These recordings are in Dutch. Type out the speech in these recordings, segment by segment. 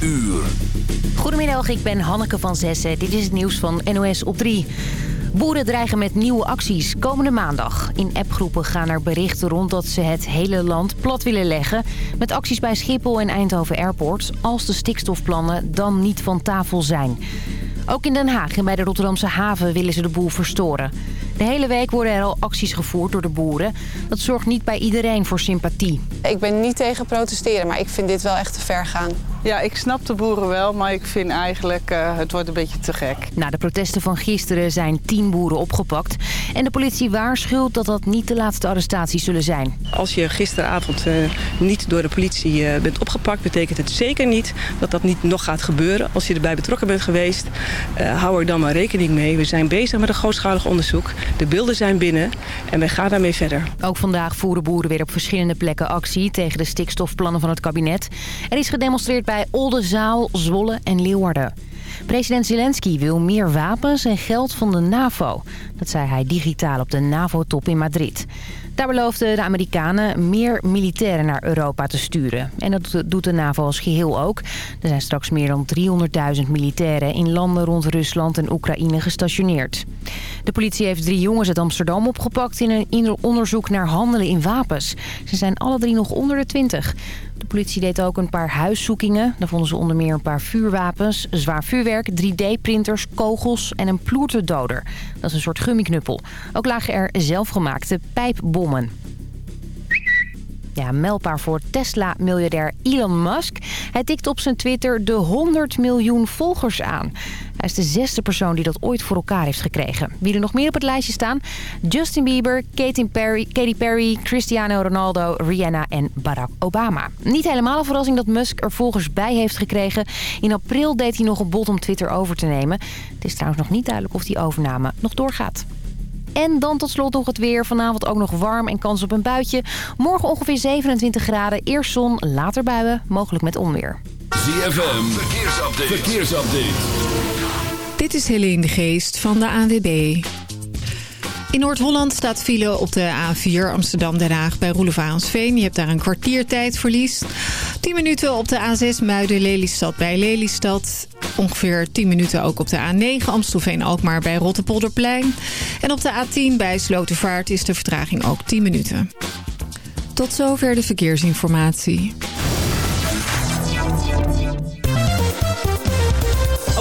uur. Goedemiddag, ik ben Hanneke van Zessen. Dit is het nieuws van NOS op 3. Boeren dreigen met nieuwe acties komende maandag. In appgroepen gaan er berichten rond dat ze het hele land plat willen leggen... met acties bij Schiphol en Eindhoven Airport... als de stikstofplannen dan niet van tafel zijn. Ook in Den Haag en bij de Rotterdamse haven willen ze de boel verstoren. De hele week worden er al acties gevoerd door de boeren. Dat zorgt niet bij iedereen voor sympathie. Ik ben niet tegen protesteren, maar ik vind dit wel echt te ver gaan. Ja, ik snap de boeren wel, maar ik vind eigenlijk uh, het wordt een beetje te gek. Na de protesten van gisteren zijn tien boeren opgepakt. En de politie waarschuwt dat dat niet de laatste arrestaties zullen zijn. Als je gisteravond uh, niet door de politie uh, bent opgepakt... betekent het zeker niet dat dat niet nog gaat gebeuren. Als je erbij betrokken bent geweest, hou er dan maar rekening mee. We zijn bezig met een grootschalig onderzoek. De beelden zijn binnen en wij gaan daarmee verder. Ook vandaag voeren boeren weer op verschillende plekken actie... tegen de stikstofplannen van het kabinet. Er is gedemonstreerd bij Oldenzaal, Zwolle en Leeuwarden. President Zelensky wil meer wapens en geld van de NAVO. Dat zei hij digitaal op de NAVO-top in Madrid. Daar beloofden de Amerikanen meer militairen naar Europa te sturen. En dat doet de NAVO als geheel ook. Er zijn straks meer dan 300.000 militairen in landen rond Rusland en Oekraïne gestationeerd. De politie heeft drie jongens uit Amsterdam opgepakt in een onderzoek naar handelen in wapens. Ze zijn alle drie nog onder de 20. Politie deed ook een paar huiszoekingen. Daar vonden ze onder meer een paar vuurwapens, zwaar vuurwerk, 3D-printers, kogels en een ploerterdoder. Dat is een soort gummiknuppel. Ook lagen er zelfgemaakte pijpbommen. Ja, meldbaar voor Tesla-miljardair Elon Musk. Hij tikt op zijn Twitter de 100 miljoen volgers aan. Hij is de zesde persoon die dat ooit voor elkaar heeft gekregen. Wie er nog meer op het lijstje staan? Justin Bieber, Katy Perry, Katy Perry Cristiano Ronaldo, Rihanna en Barack Obama. Niet helemaal een verrassing dat Musk er volgers bij heeft gekregen. In april deed hij nog een bod om Twitter over te nemen. Het is trouwens nog niet duidelijk of die overname nog doorgaat. En dan tot slot nog het weer. Vanavond ook nog warm en kans op een buitje. Morgen ongeveer 27 graden. Eerst zon, later buien, mogelijk met onweer. ZFM, verkeersupdate. verkeersupdate. Dit is Helene de Geest van de ANWB. In Noord-Holland staat file op de A4 Amsterdam-Den Haag bij Roelevarensveen. Je hebt daar een kwartiertijdverlies. 10 minuten op de A6 Muiden-Lelystad bij Lelystad. Ongeveer 10 minuten ook op de A9 Amstelveen-Alkmaar bij Rotterpolderplein. En op de A10 bij Slotervaart is de vertraging ook 10 minuten. Tot zover de verkeersinformatie.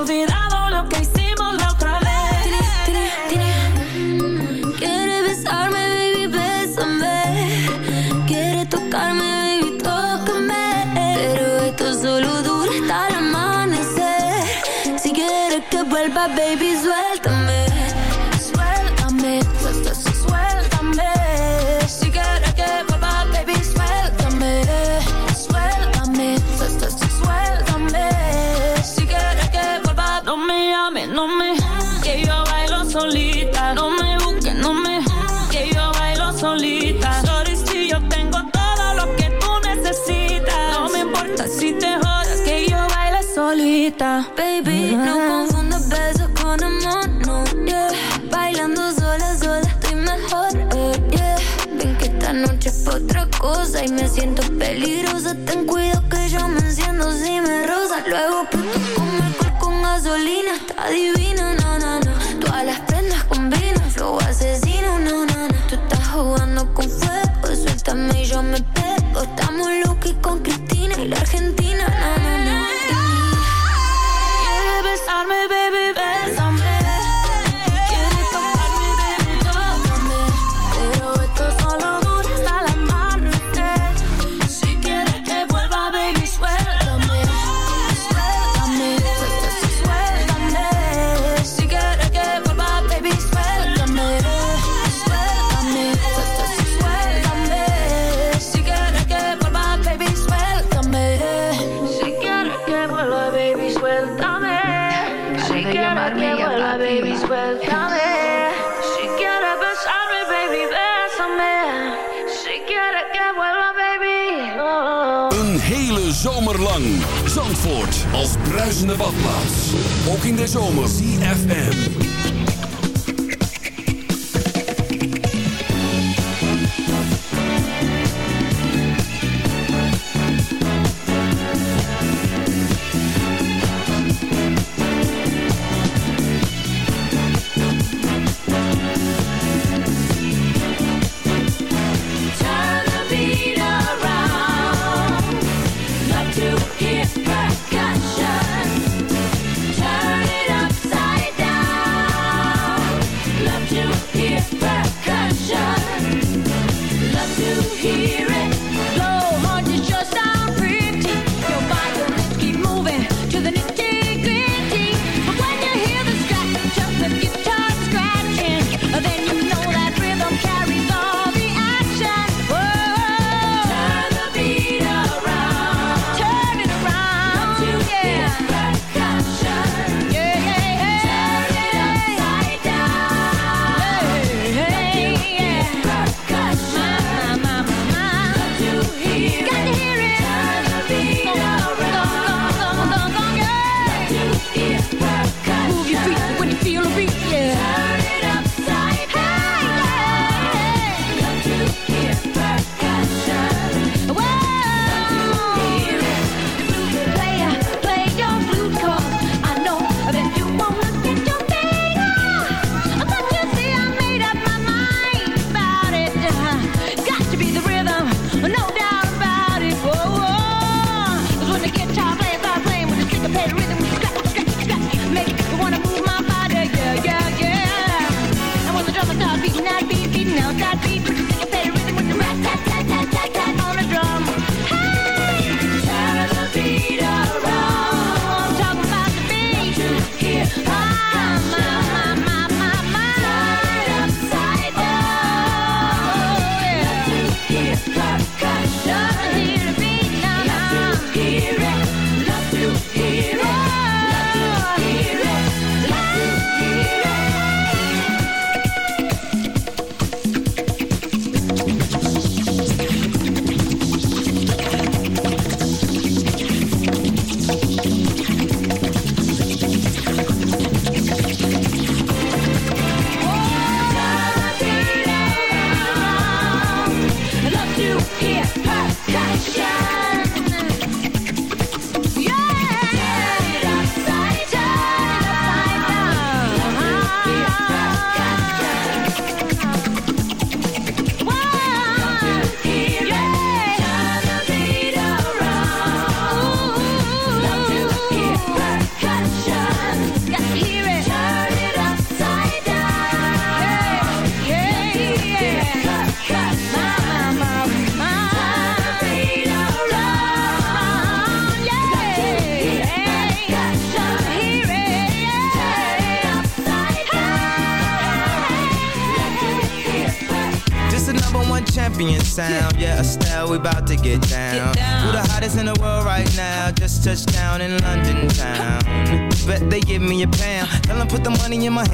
olvidado lo que hicimos la otra vez. Quiere besarme, baby, bésame. Quiere tocarme, baby, tócame. Pero esto solo dura hasta el amanecer. Si quieres que vuelva, baby. baby's bésame. Si quieres besarme, baby, bésame. Si quieres que vuelva, baby. Oh. Een hele zomer lang. Zandvoort als bruisende badplaats. Ook in de zomer. CFM.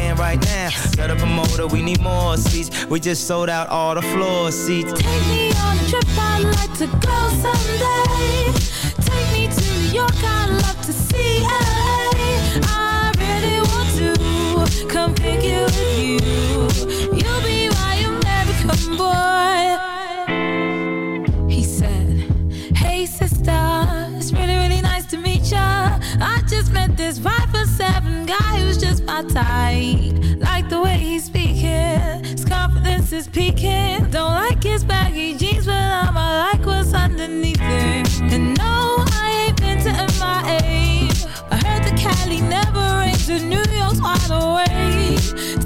Hand right now. Set up a motor, we need more seats. We just sold out all the floor seats. Take me on a trip, I'd like to go someday. Take me to New York, I'd love to see LA. I really want to come pick you with you. Just met this five for seven guy who's just my type. Like the way he's speaking, his confidence is peaking. Don't like his baggy jeans, but I'ma like what's underneath it. And no, I ain't been to MIA. I heard the Cali never rains and New York's wide awake.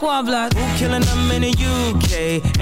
Who killing them in the UK?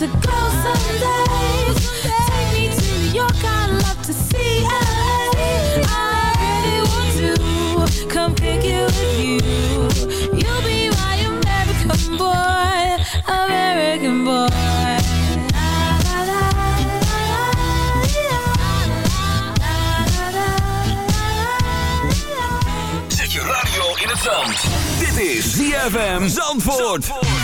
to go someday. Take me to New York, I'd love to see LA. I really want to come pick you with you. You'll be my American boy, American boy. Zet je radio in het zand. Dit is ZFM Zandvoort. Zandvoort.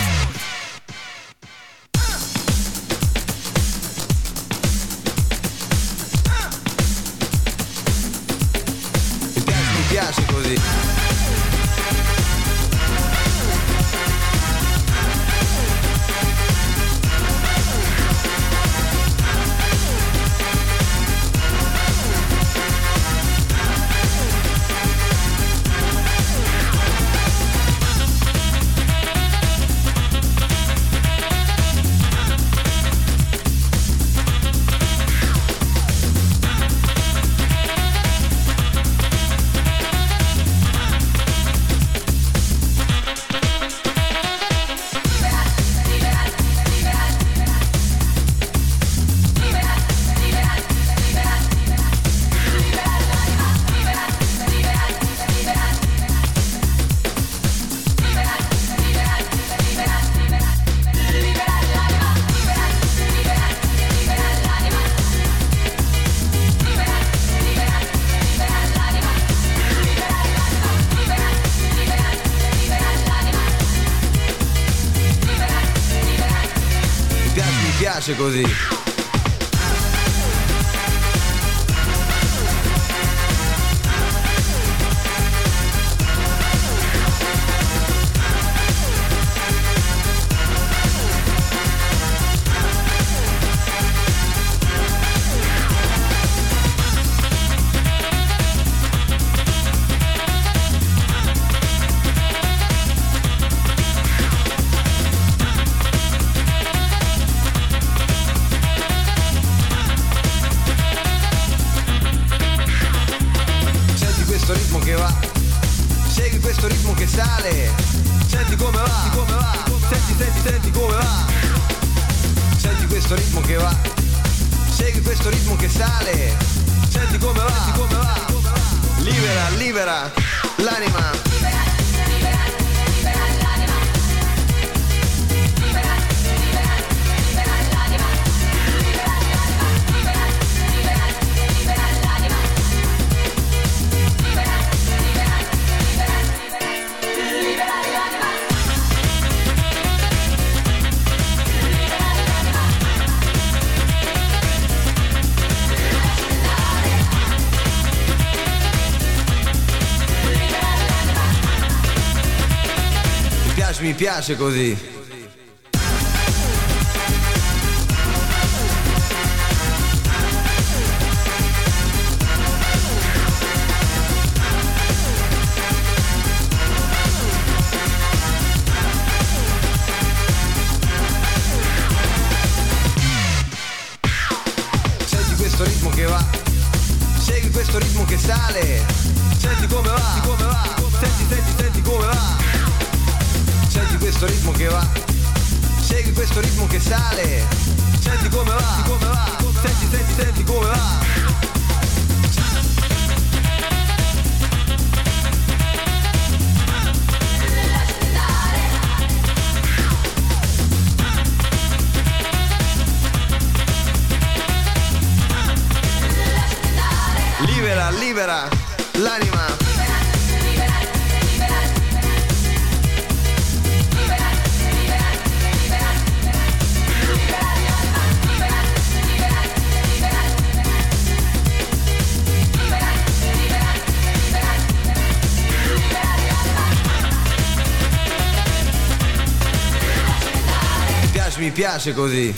così piace così. questo ritmo che sale Senti come va, senti come va Senti, senti, senti come va libera, libera l'anima. mi piace così.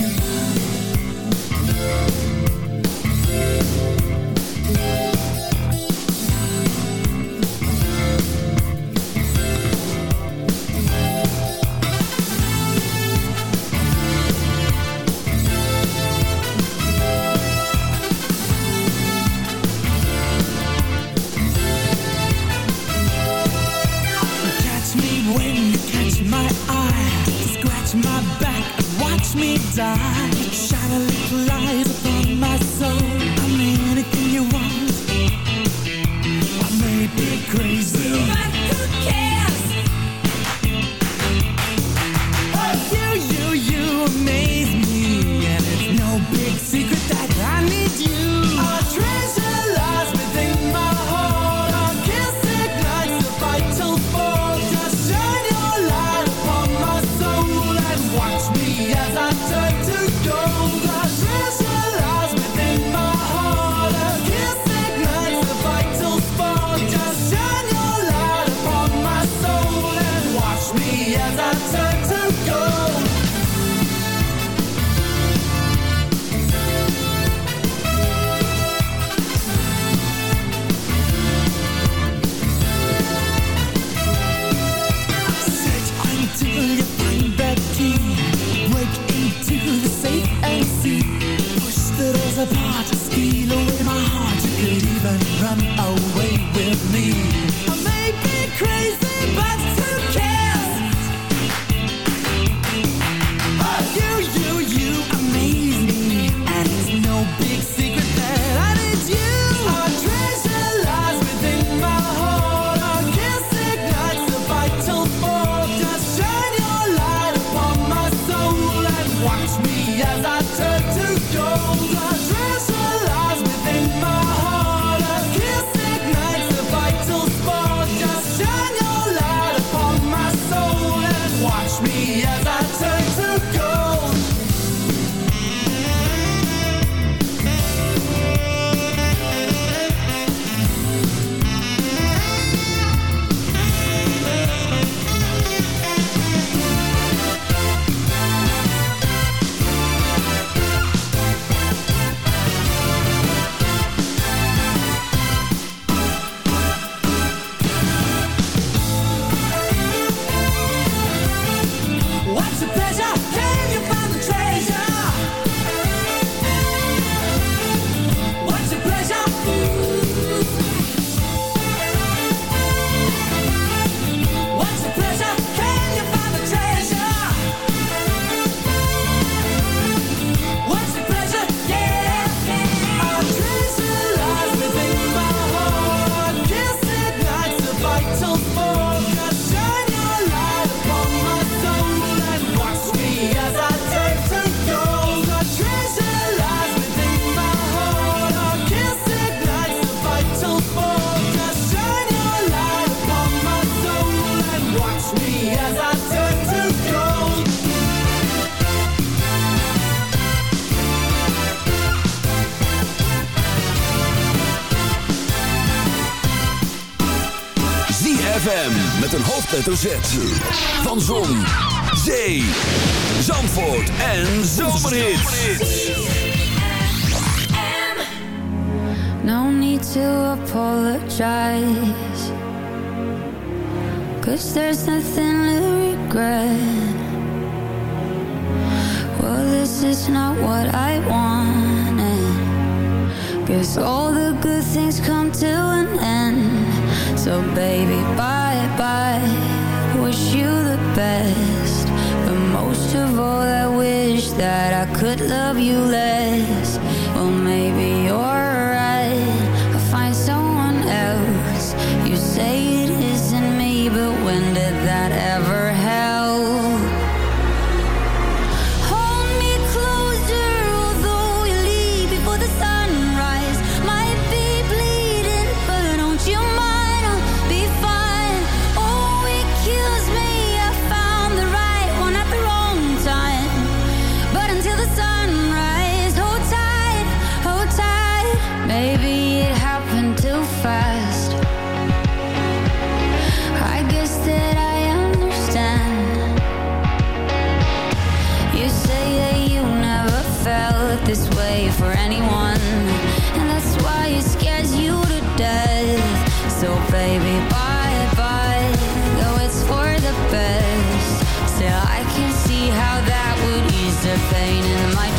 Hoofdletter Z. Van Zon, Zee, Zandvoort en Zomerhits. No need to apologize. Cause there's nothing to regret. Well, this is not what I wanted. Guess all the good things come to an end. So, baby, bye bye. Wish you the best. But most of all, I wish that I could love you less. Well, maybe you're vein in my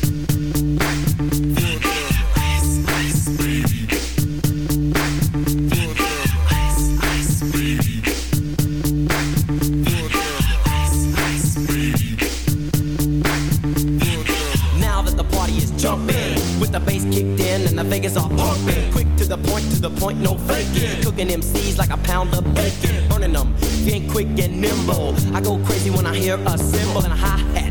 point, no faking. Cooking MCs like a pound of bacon. Burning them, being quick and nimble. I go crazy when I hear a cymbal and a hi hat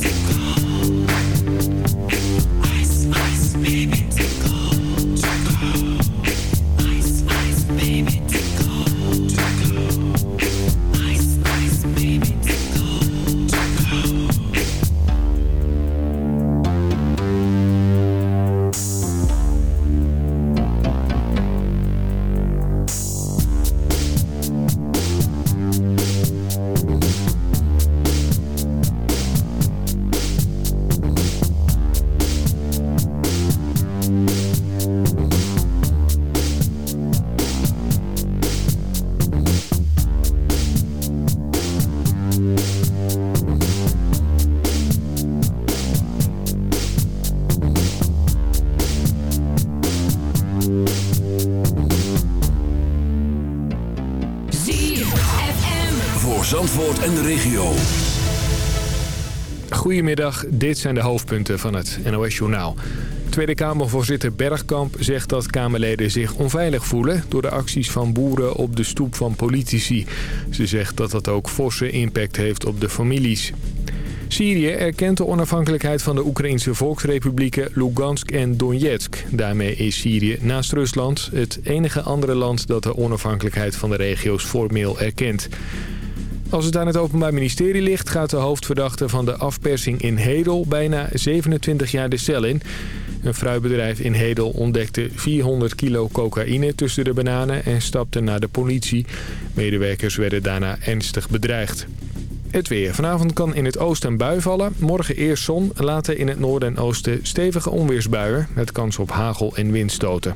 Goedemiddag, dit zijn de hoofdpunten van het NOS-journaal. Tweede Kamervoorzitter Bergkamp zegt dat Kamerleden zich onveilig voelen... door de acties van boeren op de stoep van politici. Ze zegt dat dat ook forse impact heeft op de families. Syrië erkent de onafhankelijkheid van de Oekraïnse volksrepublieken Lugansk en Donetsk. Daarmee is Syrië naast Rusland het enige andere land dat de onafhankelijkheid van de regio's formeel erkent. Als het aan het Openbaar Ministerie ligt, gaat de hoofdverdachte van de afpersing in Hedel bijna 27 jaar de cel in. Een fruitbedrijf in Hedel ontdekte 400 kilo cocaïne tussen de bananen en stapte naar de politie. Medewerkers werden daarna ernstig bedreigd. Het weer. Vanavond kan in het oosten een bui vallen. Morgen eerst zon, later in het noorden en oosten stevige onweersbuien... met kans op hagel en windstoten.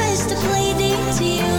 twist to play deep to you.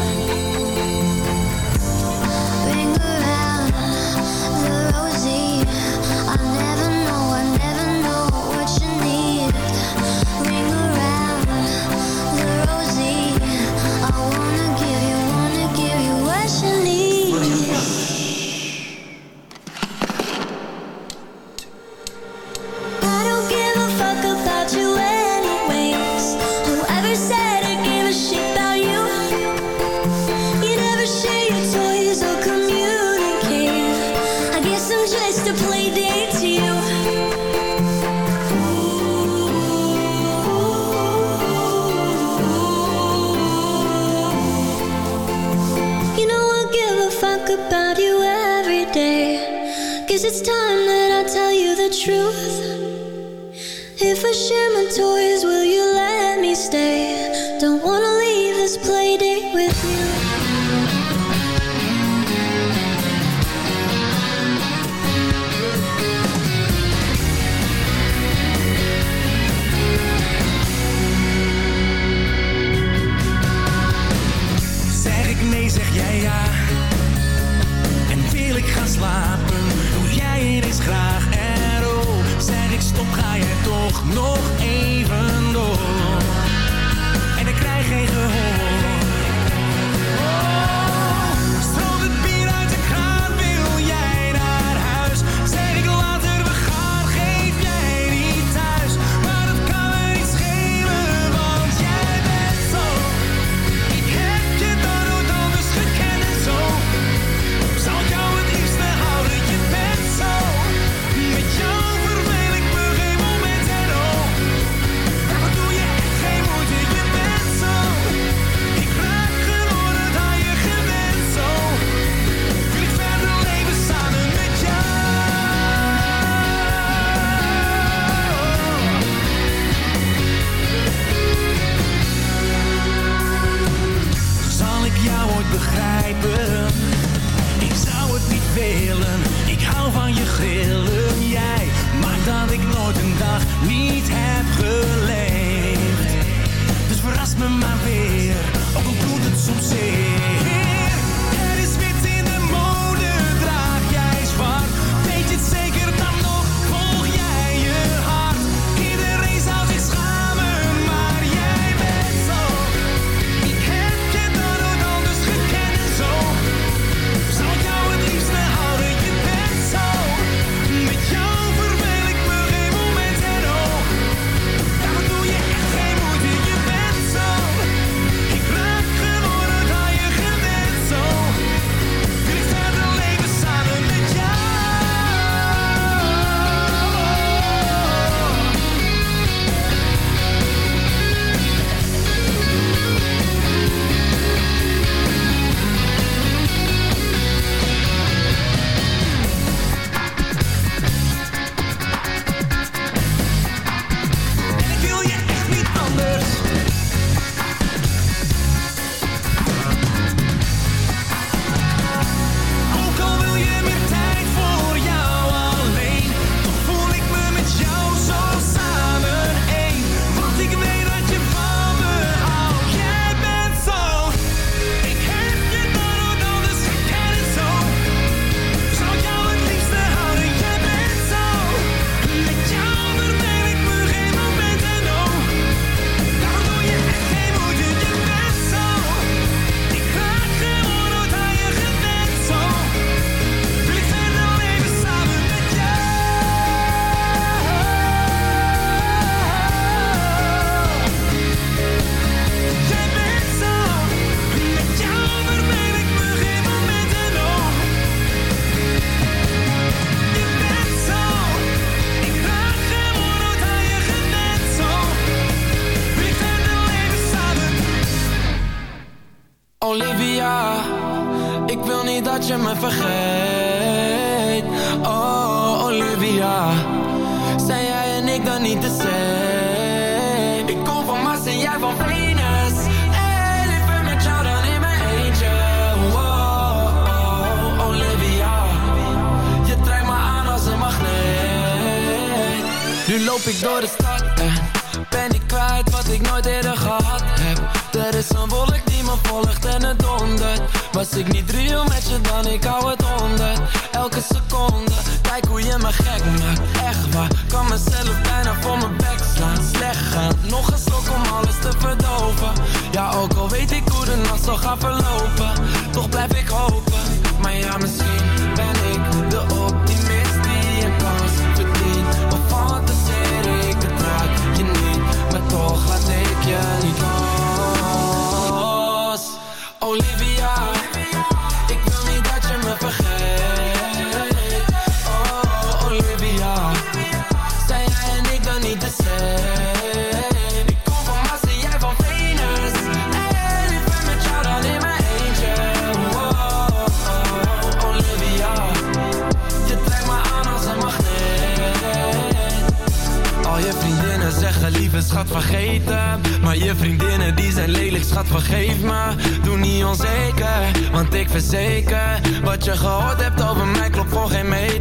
vergeef me, doe niet onzeker Want ik verzeker, wat je gehoord hebt over mij klopt voor geen meter.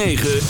106.9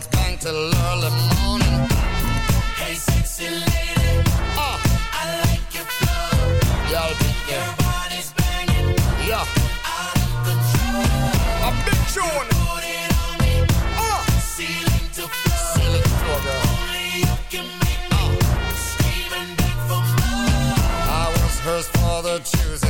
Headboards bang till early morning. Hey, sexy lady, I like your flow. Be Your body's banging, Yeah, out of control. a big tune. Put it on me, Uh, ceiling to floor. seal it floor, girl. Only you can make me scream and beg for more. I was hers for the choosing.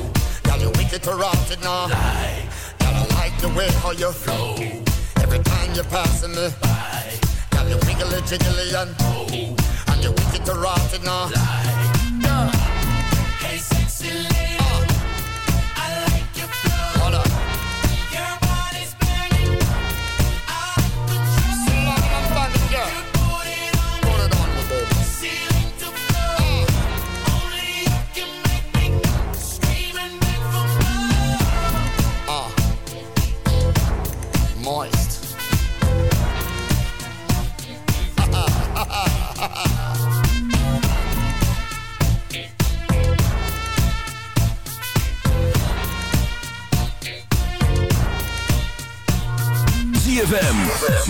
Girl, you wicked it now. Girl, I like the way how you flow. Every time you're passing me by. Girl, you wiggly jiggly and oh, and you wicked it now. Girl,